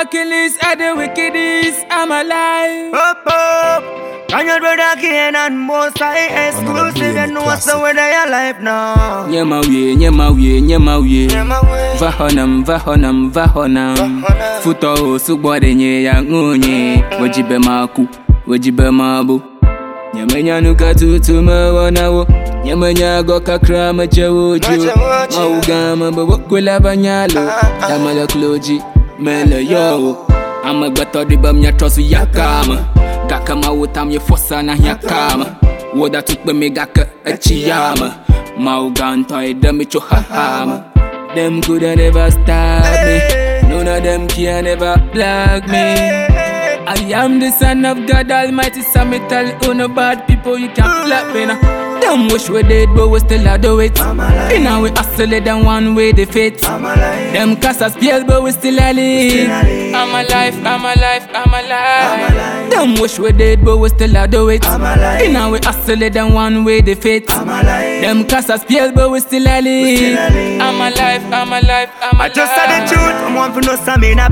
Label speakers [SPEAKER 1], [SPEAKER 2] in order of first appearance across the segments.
[SPEAKER 1] Achilles are the wickedest. I'm alive.
[SPEAKER 2] Up, up. Can your brother Kane and most high exclusive
[SPEAKER 3] Another
[SPEAKER 2] You know what's the
[SPEAKER 3] classic.
[SPEAKER 2] way they alive now. Yeah, my way.
[SPEAKER 1] Vahonam, vahonam, vahonam.
[SPEAKER 2] Vahonam.
[SPEAKER 1] Futo osu gbọdenye ya ngunye. Wajibe maku, wajibe mabu. Nyamenya nuka tutu mawonawo. Nyamenya go kakra machewojo.
[SPEAKER 2] Machewojo.
[SPEAKER 1] Maugama bawa kula banyalo. Ah, ah. Damala kloji, mele yo. Ama gbato di bam nya tosu yakama. Gakama wutam ye fosa na yakama. Woda tukbe me gaka achiyama. Mauganto e demi cho hahama. Them coulda never stop me. None of them can never block me. I am the son of God Almighty, so me tell you no bad people you can't mm. flap me now. Them wish we dead, but we still a do it. In a way, hustle it and one way they fit. Them cast us but we still a live.
[SPEAKER 2] A.
[SPEAKER 1] I'm alive, I'm alive, I'm alive. Them wish we dead, but we still a do it.
[SPEAKER 2] I'm alive.
[SPEAKER 1] In a way, hustle and one way they fit.
[SPEAKER 2] I'm alive
[SPEAKER 1] Them cast us spell, but we still a live.
[SPEAKER 2] still a live.
[SPEAKER 1] I'm alive, I'm alive, I'm alive.
[SPEAKER 2] I just said the truth, I'm one for no some in a.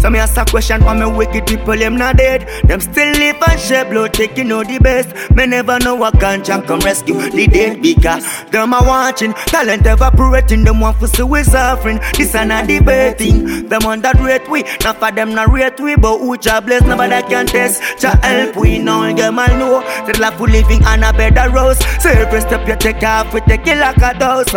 [SPEAKER 2] So me ask a question for me wicked people, them not dead. Them still live and share blood, taking all the best. Me never know what ganja come rescue the dead because them are watching. Talent evaporating, them want for see we suffering. This are not debating. Them underrate we, not for them not rate we, but who job bless, nobody can test. To help we know, them all know. The life we living on a better rose. So every step you take off, we take it like a dose.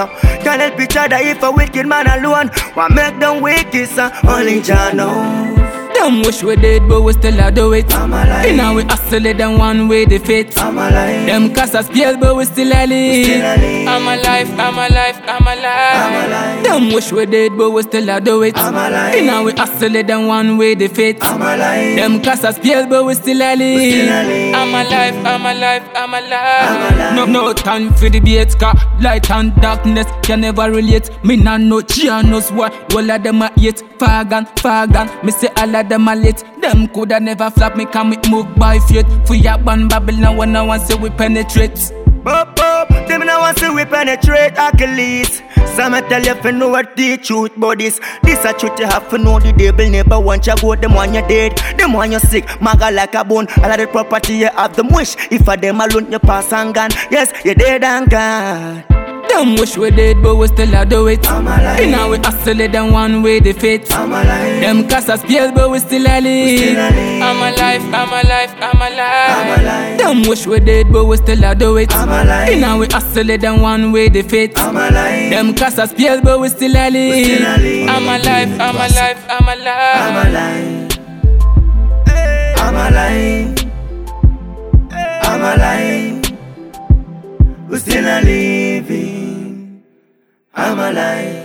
[SPEAKER 2] Can't help each other if a wicked man alone. What make them wicked, so only Jah knows.
[SPEAKER 1] Them wish we dead, but we still a do it.
[SPEAKER 2] I'm alive.
[SPEAKER 1] In a way, hustle it and one way they fit.
[SPEAKER 2] I'm alive.
[SPEAKER 1] Them cast us spell, but we still a live.
[SPEAKER 2] a.
[SPEAKER 1] I'm alive, I'm alive, I'm alive.
[SPEAKER 2] I'm alive.
[SPEAKER 1] Them wish we dead, but we still a do it.
[SPEAKER 2] I'm alive.
[SPEAKER 1] In a way, hustle it and one way they fit.
[SPEAKER 2] I'm alive.
[SPEAKER 1] Them cast us spell, but we still a live.
[SPEAKER 2] Still a live.
[SPEAKER 1] I'm alive, I'm alive, I'm alive. No, no time for debate, car light and darkness can never relate. Me nah no Giannos what all of them are yet. Fagan, fagan, me say all of them are late. Them coulda never flap me, can we move by faith? For ya ban Babylon when I want say we penetrate.
[SPEAKER 2] Pop up, them now want to we penetrate Achilles. Some a tell you you know what the truth but this This a truth you have to know the devil never want you go Them want you dead, them want you sick Maga like a bone, all of the property you have them wish If a them alone you pass and gone Yes, you dead and gone
[SPEAKER 1] Them wish we dead, but we still a do it. In a way, hustle it and one way they fit. Them cast us spell, but we still a live.
[SPEAKER 2] still a live.
[SPEAKER 1] I'm alive, I'm alive, I'm alive.
[SPEAKER 2] Alive.
[SPEAKER 1] Wish we dead, but we still a do it.
[SPEAKER 2] I'm alive.
[SPEAKER 1] In a way, hustle it and one way fit.
[SPEAKER 2] I'm alive
[SPEAKER 1] Them cast us spell, but we still a live.
[SPEAKER 2] still a live.
[SPEAKER 1] I'm alive, I'm alive, I'm alive.
[SPEAKER 2] I'm alive I'm alive I'm alive We're still a living I'm alive